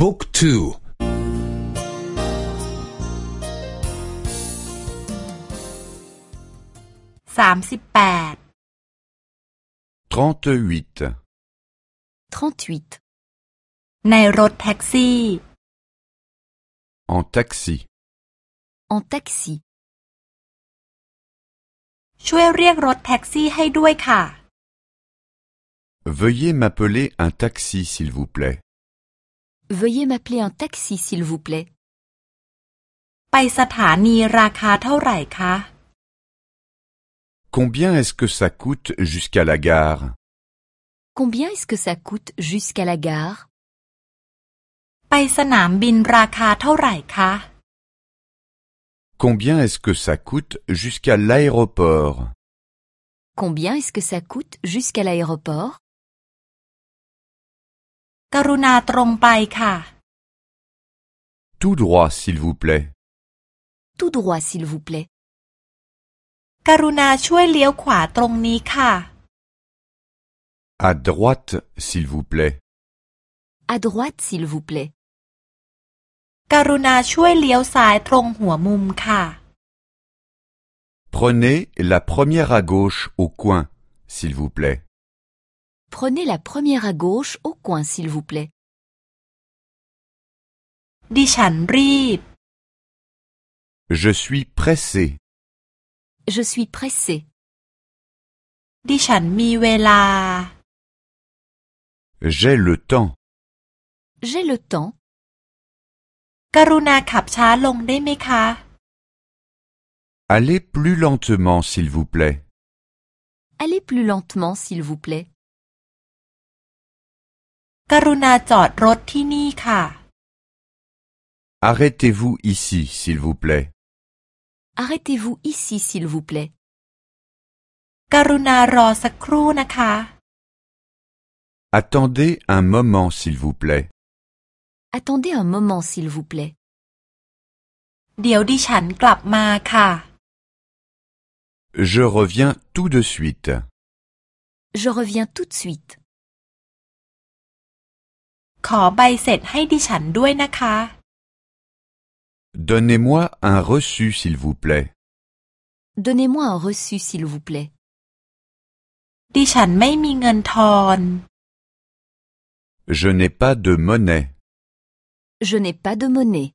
บุ๊กทู สามสิบแปด 38. 38. ในรถแท็กซี่ En taxi. En taxi. ช่วยเรียกรถแท็กซี่ให้ด้วยค่ะ Veuillez m'appeler un taxi, s'il vous plaît. Veuillez m'appeler un taxi s'il vous plaît. ไปสถานีราคาเท่าไหร่คะ Combien est-ce que ça coûte jusqu'à la gare Combien est-ce que ça coûte jusqu'à la gare ไปสนามบินราคาเท่าไหร่คะ Combien est-ce que ça coûte jusqu'à l'aéroport Combien est-ce que ça coûte jusqu'à l'aéroport กรุณาตรงไปค่ะ Tout droit, s'il vous plaît. Tout droit s'il vous plaît. กรุณาช่วยเลี้ยวขวาตรงนี้ค่ะ À droite, s'il vous plaît. À droite s'il vous plaît. กรุณาช่วยเลี้ยวซ้ายตรงหัวมุมค่ะ Prenez la première à gauche au coin, s'il vous plaît. Prenez la première à gauche au coin s'il vous plaît. ดิฉันรีบ Je suis pressé. Je suis pressé. ดิฉันมีเวลา J'ai le temps. J'ai le temps. กรุณาขับช้าลงได้ไหมคะ Allez plus lentement, s'il vous plaît. Allez plus lentement s'il vous plaît. กรุณาจอดรถที่นี่ค่ะ Arrêtez-vous ici, s'il vous plaît. Arrêtez-vous ici s'il vous plaît. กรุณารอสักครู่นะคะ Attendez un moment, s'il vous plaît. Attendez un moment s'il vous plaît. เดี๋ยวดิฉันกลับมาค่ะ Je reviens tout de suite. Je reviens tout de suite. ขอใบเสร็จให้ดิฉันด้วยนะคะ Donnez-moi un reçu, s'il vous plaît. Donnez-moi un reçu s'il vous plaît. ดิฉันไม่มีเงินทอน Je n'ai pas de monnaie. Je n'ai pas de monnaie.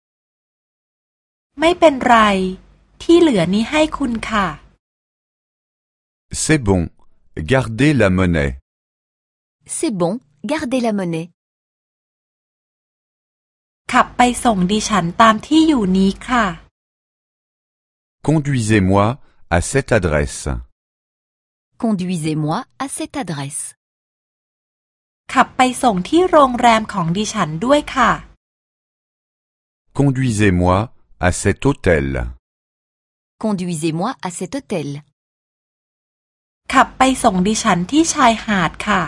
ไม่เป็นไร ที่เหลือนี้ให้คุณค่ะ C'est bon. Gardez la monnaie. C'est bon, gardez la monnaie. ขับไปส่งดิฉันตามที่อยู่นี้ค่ะ Conduisez-moi à cette adresse. Conduisez-moi à cette adresse. ขับไปส่งที่โรงแรมของดิฉันด้วยค่ะ Conduisez-moi à cet hôtel. Conduisez-moi à cet hôtel. ขับไปส่งดิฉันที่ชายหาดค่ะ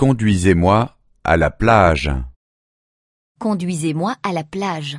Conduisez-moi à la plage. Conduisez-moi à la plage.